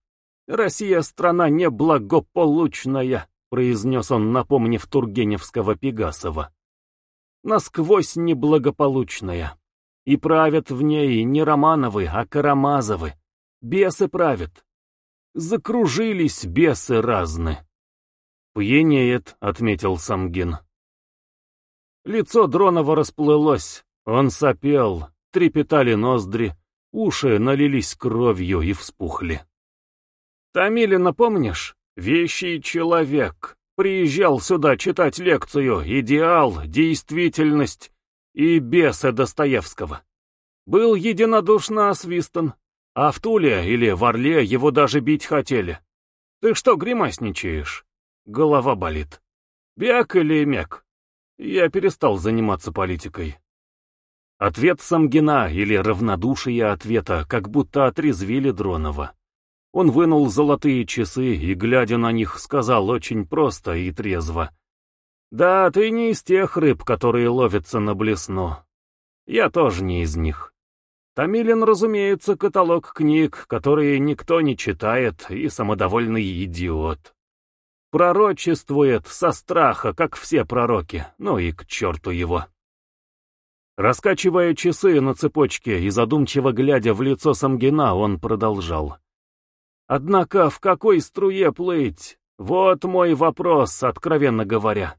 Россия — страна неблагополучная», — произнес он, напомнив Тургеневского Пегасова. «Насквозь неблагополучная. И правят в ней не Романовы, а Карамазовы. Бесы правят. Закружились бесы разны». «Пьянеет», — отметил Самгин. Лицо Дронова расплылось, он сопел, трепетали ноздри, уши налились кровью и вспухли. Тамилина помнишь? Вещий человек. Приезжал сюда читать лекцию «Идеал, действительность и бесы Достоевского». Был единодушно освистан, а в Туле или в Орле его даже бить хотели. Ты что гримасничаешь? Голова болит. Бяк или мек? Я перестал заниматься политикой. Ответ Самгина или равнодушие ответа как будто отрезвили Дронова. Он вынул золотые часы и, глядя на них, сказал очень просто и трезво. «Да, ты не из тех рыб, которые ловятся на блесну. Я тоже не из них. Томилин, разумеется, каталог книг, которые никто не читает, и самодовольный идиот. Пророчествует со страха, как все пророки, ну и к черту его». Раскачивая часы на цепочке и задумчиво глядя в лицо Самгина, он продолжал. Однако в какой струе плыть? Вот мой вопрос, откровенно говоря.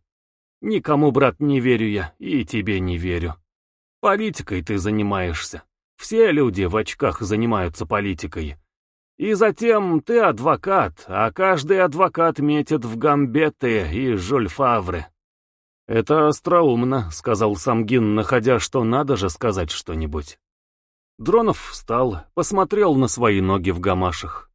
Никому, брат, не верю я, и тебе не верю. Политикой ты занимаешься. Все люди в очках занимаются политикой. И затем ты адвокат, а каждый адвокат метит в гамбеты и жульфавры. «Это остроумно», — сказал Самгин, находя, что надо же сказать что-нибудь. Дронов встал, посмотрел на свои ноги в гамашах.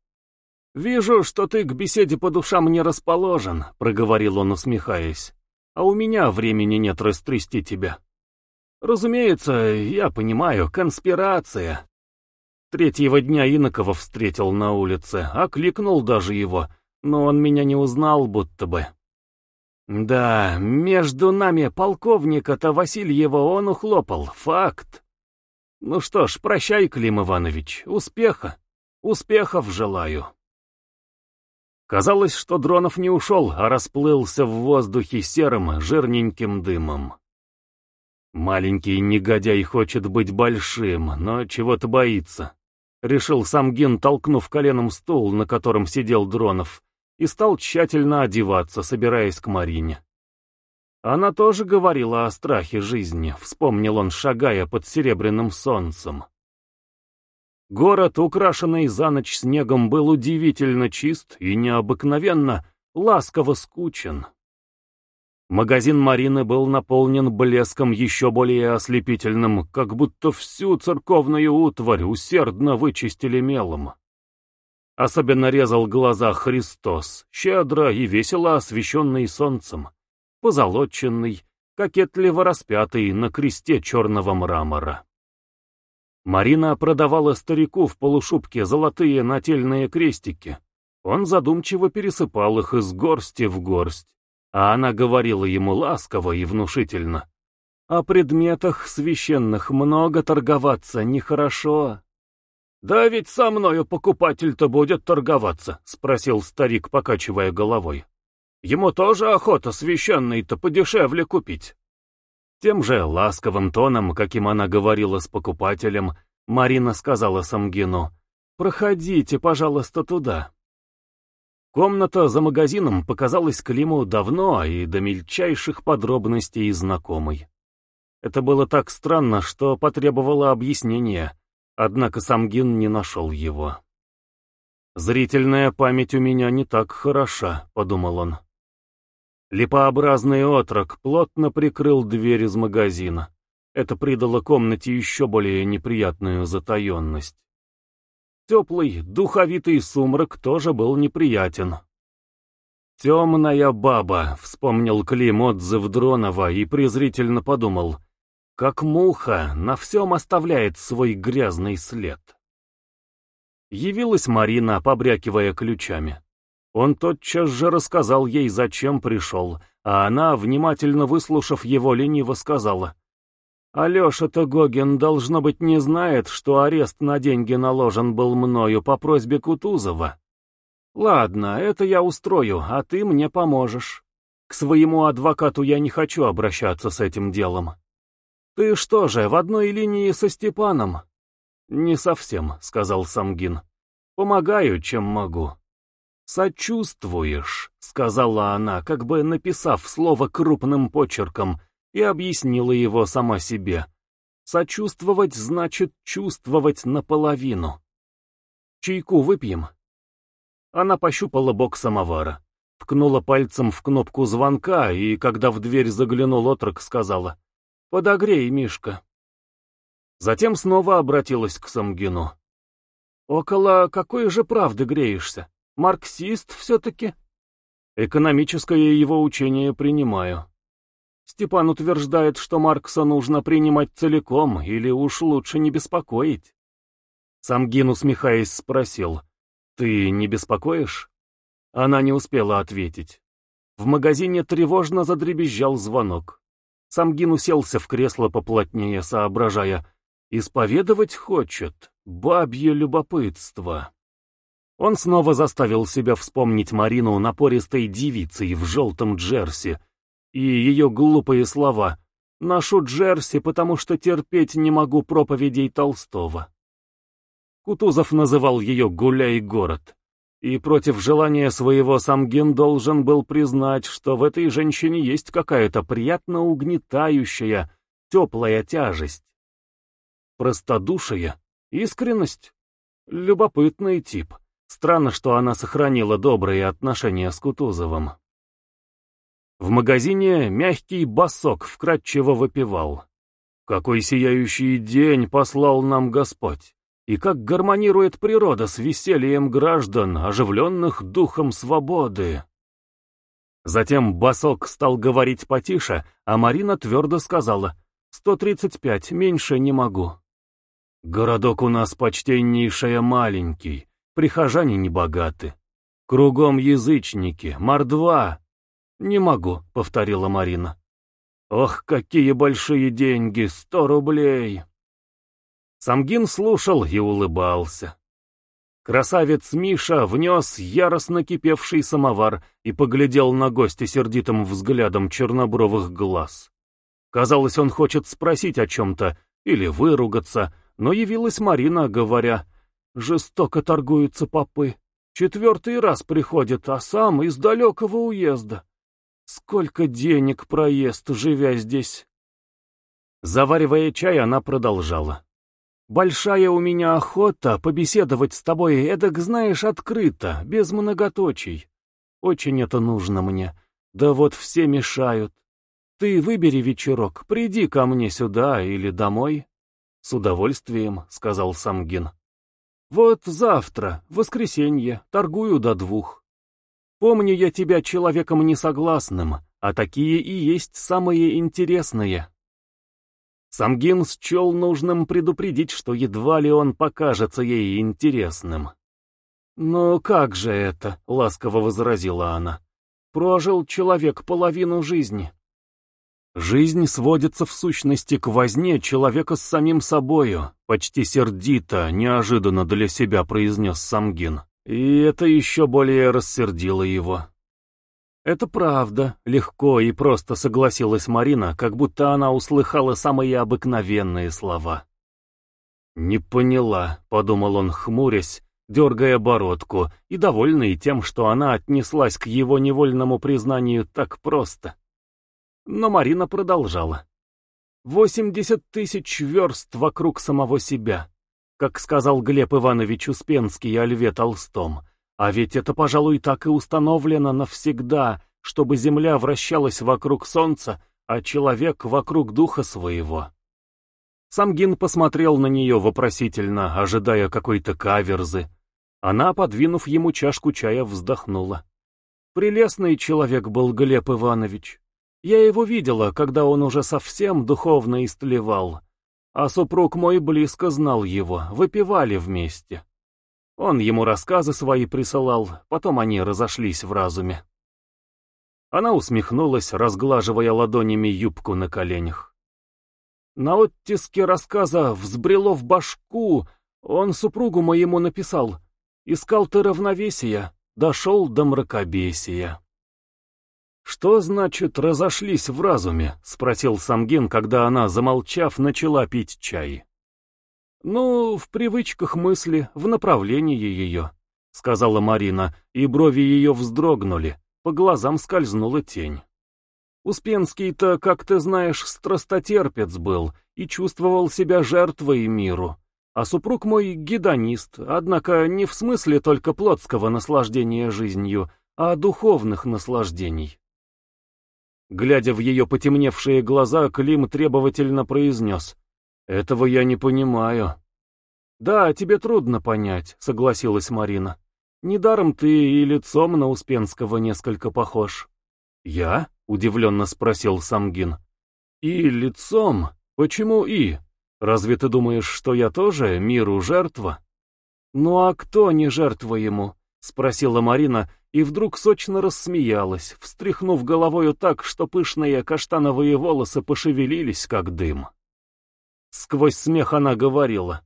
«Вижу, что ты к беседе по душам не расположен», — проговорил он, усмехаясь. «А у меня времени нет растрясти тебя». «Разумеется, я понимаю, конспирация». Третьего дня Инокова встретил на улице, окликнул даже его, но он меня не узнал будто бы. «Да, между нами полковника-то Васильева он ухлопал, факт. Ну что ж, прощай, Клим Иванович, успеха, успехов желаю». Казалось, что Дронов не ушел, а расплылся в воздухе серым, жирненьким дымом. Маленький негодяй хочет быть большим, но чего-то боится. Решил Самгин, толкнув коленом стул, на котором сидел Дронов, и стал тщательно одеваться, собираясь к Марине. Она тоже говорила о страхе жизни, вспомнил он, шагая под серебряным солнцем. Город, украшенный за ночь снегом, был удивительно чист и необыкновенно ласково скучен. Магазин Марины был наполнен блеском еще более ослепительным, как будто всю церковную утварь усердно вычистили мелом. Особенно резал глаза Христос, щедро и весело освещенный солнцем, позолоченный, кокетливо распятый на кресте черного мрамора. Марина продавала старику в полушубке золотые нательные крестики. Он задумчиво пересыпал их из горсти в горсть, а она говорила ему ласково и внушительно. «О предметах священных много торговаться нехорошо». «Да ведь со мною покупатель-то будет торговаться», — спросил старик, покачивая головой. «Ему тоже охота священный-то подешевле купить». Тем же ласковым тоном, каким она говорила с покупателем, Марина сказала Самгину, «Проходите, пожалуйста, туда». Комната за магазином показалась Климу давно и до мельчайших подробностей знакомой. Это было так странно, что потребовало объяснения, однако Самгин не нашел его. «Зрительная память у меня не так хороша», — подумал он. Липообразный отрок плотно прикрыл дверь из магазина. Это придало комнате еще более неприятную затаенность. Теплый, духовитый сумрак тоже был неприятен. «Темная баба», — вспомнил Клим отзыв Дронова и презрительно подумал, как муха на всем оставляет свой грязный след. Явилась Марина, побрякивая ключами. Он тотчас же рассказал ей, зачем пришел, а она, внимательно выслушав его, лениво сказала. «Алеша-то Гогин, должно быть, не знает, что арест на деньги наложен был мною по просьбе Кутузова. Ладно, это я устрою, а ты мне поможешь. К своему адвокату я не хочу обращаться с этим делом. Ты что же, в одной линии со Степаном?» «Не совсем», — сказал Самгин. «Помогаю, чем могу». «Сочувствуешь», — сказала она, как бы написав слово крупным почерком, и объяснила его сама себе. Сочувствовать значит чувствовать наполовину. Чайку выпьем? Она пощупала бок самовара, ткнула пальцем в кнопку звонка и, когда в дверь заглянул отрок, сказала «Подогрей, Мишка». Затем снова обратилась к Самгину. «Около какой же правды греешься? Марксист все-таки?» «Экономическое его учение принимаю». Степан утверждает, что Маркса нужно принимать целиком, или уж лучше не беспокоить. Самгин, усмехаясь, спросил, «Ты не беспокоишь?» Она не успела ответить. В магазине тревожно задребезжал звонок. Самгин уселся в кресло поплотнее, соображая, «Исповедовать хочет, бабье любопытство». Он снова заставил себя вспомнить Марину напористой девицей в желтом джерси, и ее глупые слова «Ношу джерси, потому что терпеть не могу проповедей Толстого». Кутузов называл ее «Гуляй город», и против желания своего Самгин должен был признать, что в этой женщине есть какая-то приятно угнетающая, теплая тяжесть. Простодушие, искренность, любопытный тип. Странно, что она сохранила добрые отношения с Кутузовым. В магазине мягкий босок вкрадчиво выпивал. Какой сияющий день послал нам Господь! И как гармонирует природа с весельем граждан, оживленных духом свободы! Затем босок стал говорить потише, а Марина твердо сказала, «Сто тридцать пять, меньше не могу». Городок у нас почтеннейшая маленький, прихожане небогаты. Кругом язычники, мордва, «Не могу», — повторила Марина. «Ох, какие большие деньги! Сто рублей!» Самгин слушал и улыбался. Красавец Миша внес яростно кипевший самовар и поглядел на гостя сердитым взглядом чернобровых глаз. Казалось, он хочет спросить о чем-то или выругаться, но явилась Марина, говоря, «Жестоко торгуются попы. Четвертый раз приходит, а сам из далекого уезда. Сколько денег проезд, живя здесь? Заваривая чай, она продолжала. Большая у меня охота побеседовать с тобой, эдак, знаешь, открыто, без многоточий. Очень это нужно мне. Да вот все мешают. Ты выбери вечерок, приди ко мне сюда или домой. С удовольствием, сказал Самгин. Вот завтра, воскресенье, торгую до двух. Помню я тебя человеком несогласным, а такие и есть самые интересные. Самгин счел нужным предупредить, что едва ли он покажется ей интересным. «Ну как же это?» — ласково возразила она. «Прожил человек половину жизни». «Жизнь сводится в сущности к возне человека с самим собою», — почти сердито, неожиданно для себя произнес Самгин. И это еще более рассердило его. «Это правда», — легко и просто согласилась Марина, как будто она услыхала самые обыкновенные слова. «Не поняла», — подумал он, хмурясь, дергая бородку, и довольный тем, что она отнеслась к его невольному признанию так просто. Но Марина продолжала. «Восемьдесят тысяч верст вокруг самого себя как сказал Глеб Иванович Успенский о Льве Толстом. А ведь это, пожалуй, так и установлено навсегда, чтобы Земля вращалась вокруг Солнца, а человек вокруг духа своего. Самгин посмотрел на нее вопросительно, ожидая какой-то каверзы. Она, подвинув ему чашку чая, вздохнула. Прелестный человек был Глеб Иванович. Я его видела, когда он уже совсем духовно истлевал. А супруг мой близко знал его, выпивали вместе. Он ему рассказы свои присылал, потом они разошлись в разуме. Она усмехнулась, разглаживая ладонями юбку на коленях. На оттиске рассказа взбрело в башку, он супругу моему написал. Искал ты равновесия, дошел до мракобесия. «Что значит разошлись в разуме?» — спросил Самгин, когда она, замолчав, начала пить чай. «Ну, в привычках мысли, в направлении ее», — сказала Марина, и брови ее вздрогнули, по глазам скользнула тень. Успенский-то, как ты знаешь, страстотерпец был и чувствовал себя жертвой миру. А супруг мой гедонист, однако не в смысле только плотского наслаждения жизнью, а духовных наслаждений. Глядя в ее потемневшие глаза, Клим требовательно произнес. «Этого я не понимаю». «Да, тебе трудно понять», — согласилась Марина. «Недаром ты и лицом на Успенского несколько похож». «Я?» — удивленно спросил Самгин. «И лицом? Почему и? Разве ты думаешь, что я тоже миру жертва?» «Ну а кто не жертва ему?» — спросила Марина, и вдруг сочно рассмеялась, встряхнув головою так, что пышные каштановые волосы пошевелились, как дым. Сквозь смех она говорила.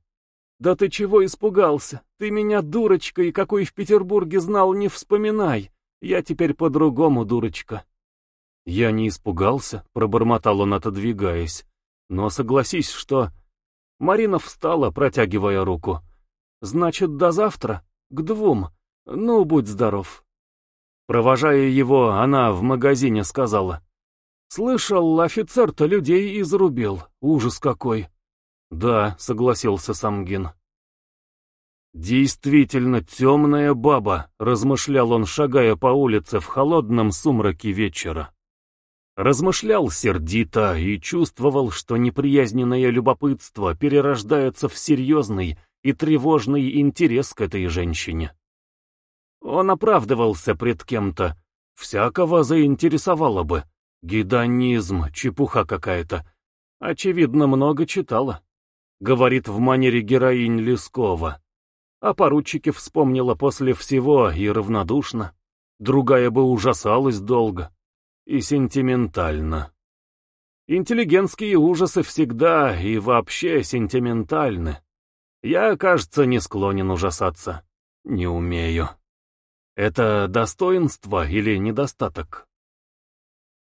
«Да ты чего испугался? Ты меня, дурочка, и какой в Петербурге знал, не вспоминай. Я теперь по-другому, дурочка». Я не испугался, пробормотал он, отодвигаясь. Но согласись, что... Марина встала, протягивая руку. Значит, до завтра? К двум. Ну, будь здоров. Провожая его, она в магазине сказала. «Слышал, офицер-то людей изрубил. Ужас какой!» «Да», — согласился Самгин. «Действительно темная баба», — размышлял он, шагая по улице в холодном сумраке вечера. Размышлял сердито и чувствовал, что неприязненное любопытство перерождается в серьезный и тревожный интерес к этой женщине. Он оправдывался пред кем-то. Всякого заинтересовало бы. Гедонизм, чепуха какая-то. Очевидно, много читала. Говорит в манере героинь Лескова. А поручике вспомнила после всего и равнодушно. Другая бы ужасалась долго и сентиментально. Интеллигентские ужасы всегда и вообще сентиментальны. Я, кажется, не склонен ужасаться. Не умею. Это достоинство или недостаток?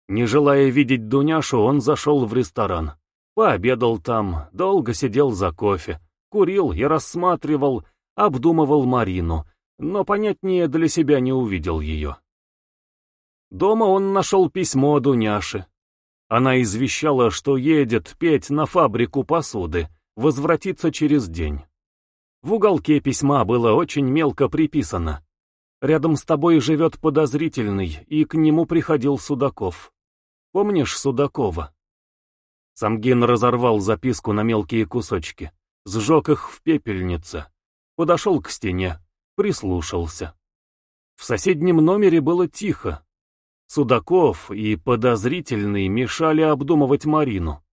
Не желая видеть Дуняшу, он зашел в ресторан. Пообедал там, долго сидел за кофе, курил и рассматривал, обдумывал Марину, но понятнее для себя не увидел ее. Дома он нашел письмо Дуняши. Она извещала, что едет петь на фабрику посуды, возвратится через день. В уголке письма было очень мелко приписано. Рядом с тобой живет подозрительный, и к нему приходил Судаков. Помнишь Судакова? Самгин разорвал записку на мелкие кусочки, сжег их в пепельнице, подошел к стене, прислушался. В соседнем номере было тихо, Судаков и подозрительный мешали обдумывать Марину.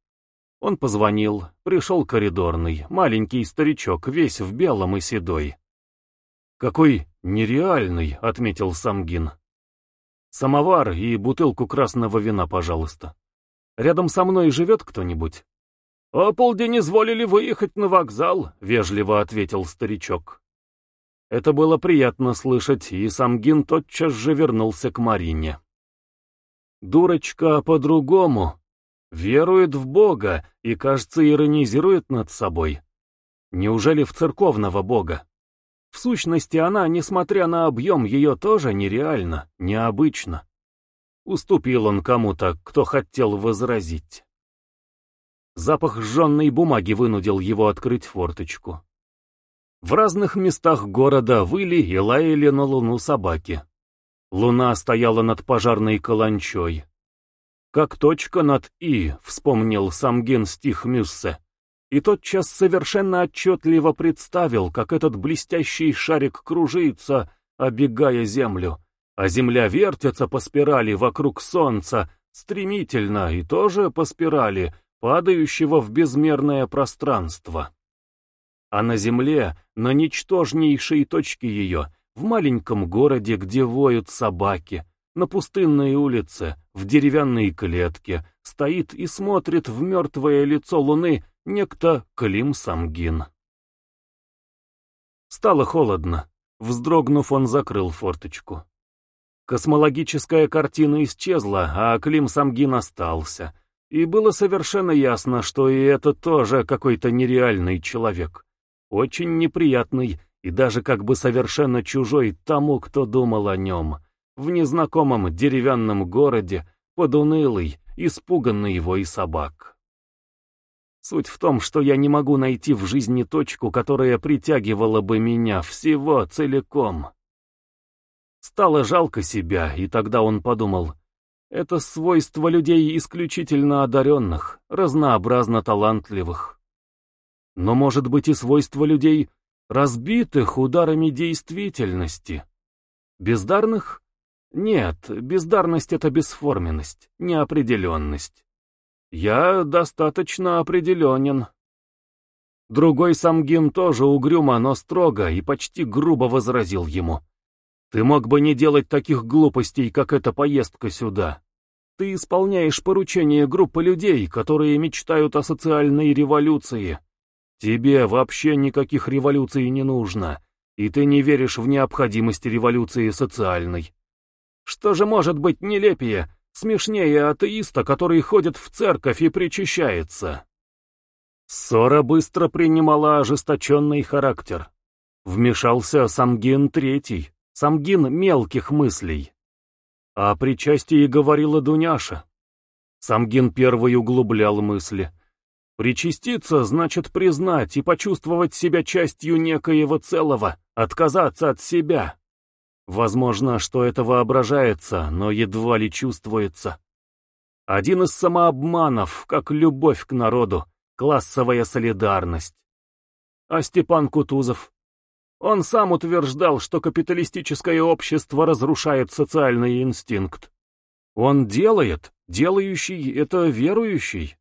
Он позвонил, пришел коридорный, маленький старичок, весь в белом и седой. «Какой нереальный», — отметил Самгин. «Самовар и бутылку красного вина, пожалуйста. Рядом со мной живет кто-нибудь?» «О полдень изволили выехать на вокзал», — вежливо ответил старичок. Это было приятно слышать, и Самгин тотчас же вернулся к Марине. Дурочка по-другому. Верует в Бога и, кажется, иронизирует над собой. Неужели в церковного Бога? В сущности, она, несмотря на объем, ее тоже нереально, необычно. Уступил он кому-то, кто хотел возразить. Запах сжженной бумаги вынудил его открыть форточку. В разных местах города выли и лаяли на луну собаки. Луна стояла над пожарной каланчой. Как точка над «и», вспомнил Самгин стих Мюссе. И тотчас совершенно отчетливо представил, как этот блестящий шарик кружится, обегая Землю, а Земля вертится по спирали вокруг Солнца, стремительно и тоже по спирали, падающего в безмерное пространство. А на Земле, на ничтожнейшей точке ее, в маленьком городе, где воют собаки, на пустынной улице, в деревянной клетке, стоит и смотрит в мертвое лицо луны некто Клим Самгин. Стало холодно. Вздрогнув, он закрыл форточку. Космологическая картина исчезла, а Клим Самгин остался. И было совершенно ясно, что и это тоже какой-то нереальный человек. Очень неприятный и даже как бы совершенно чужой тому, кто думал о нем, в незнакомом деревянном городе, подунылый, испуганный его и собак. Суть в том, что я не могу найти в жизни точку, которая притягивала бы меня всего целиком. Стало жалко себя, и тогда он подумал, это свойство людей исключительно одаренных, разнообразно талантливых. Но может быть и свойство людей, разбитых ударами действительности. Бездарных? Нет, бездарность — это бесформенность, неопределенность. Я достаточно определенен. Другой Самгин тоже угрюмо, но строго и почти грубо возразил ему. Ты мог бы не делать таких глупостей, как эта поездка сюда. Ты исполняешь поручения группы людей, которые мечтают о социальной революции. Тебе вообще никаких революций не нужно, и ты не веришь в необходимость революции социальной. Что же может быть нелепее, смешнее атеиста, который ходит в церковь и причащается? Ссора быстро принимала ожесточенный характер. Вмешался Самгин Третий, Самгин мелких мыслей. О причастии говорила Дуняша. Самгин первый углублял мысли. Причаститься значит признать и почувствовать себя частью некоего целого, отказаться от себя. Возможно, что это воображается, но едва ли чувствуется. Один из самообманов, как любовь к народу, классовая солидарность. А Степан Кутузов? Он сам утверждал, что капиталистическое общество разрушает социальный инстинкт. Он делает, делающий — это верующий.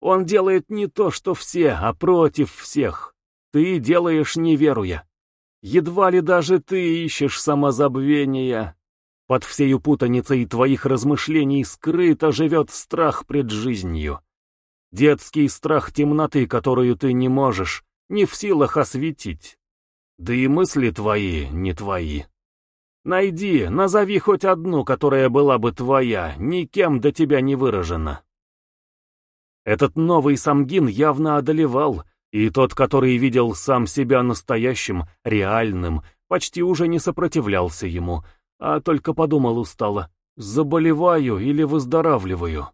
Он делает не то, что все, а против всех. Ты делаешь не веруя. Едва ли даже ты ищешь самозабвения. Под всею путаницей твоих размышлений скрыто живет страх пред жизнью. Детский страх темноты, которую ты не можешь, не в силах осветить. Да и мысли твои не твои. Найди, назови хоть одну, которая была бы твоя, никем до тебя не выражена. Этот новый Самгин явно одолевал, и тот, который видел сам себя настоящим, реальным, почти уже не сопротивлялся ему, а только подумал устало, заболеваю или выздоравливаю.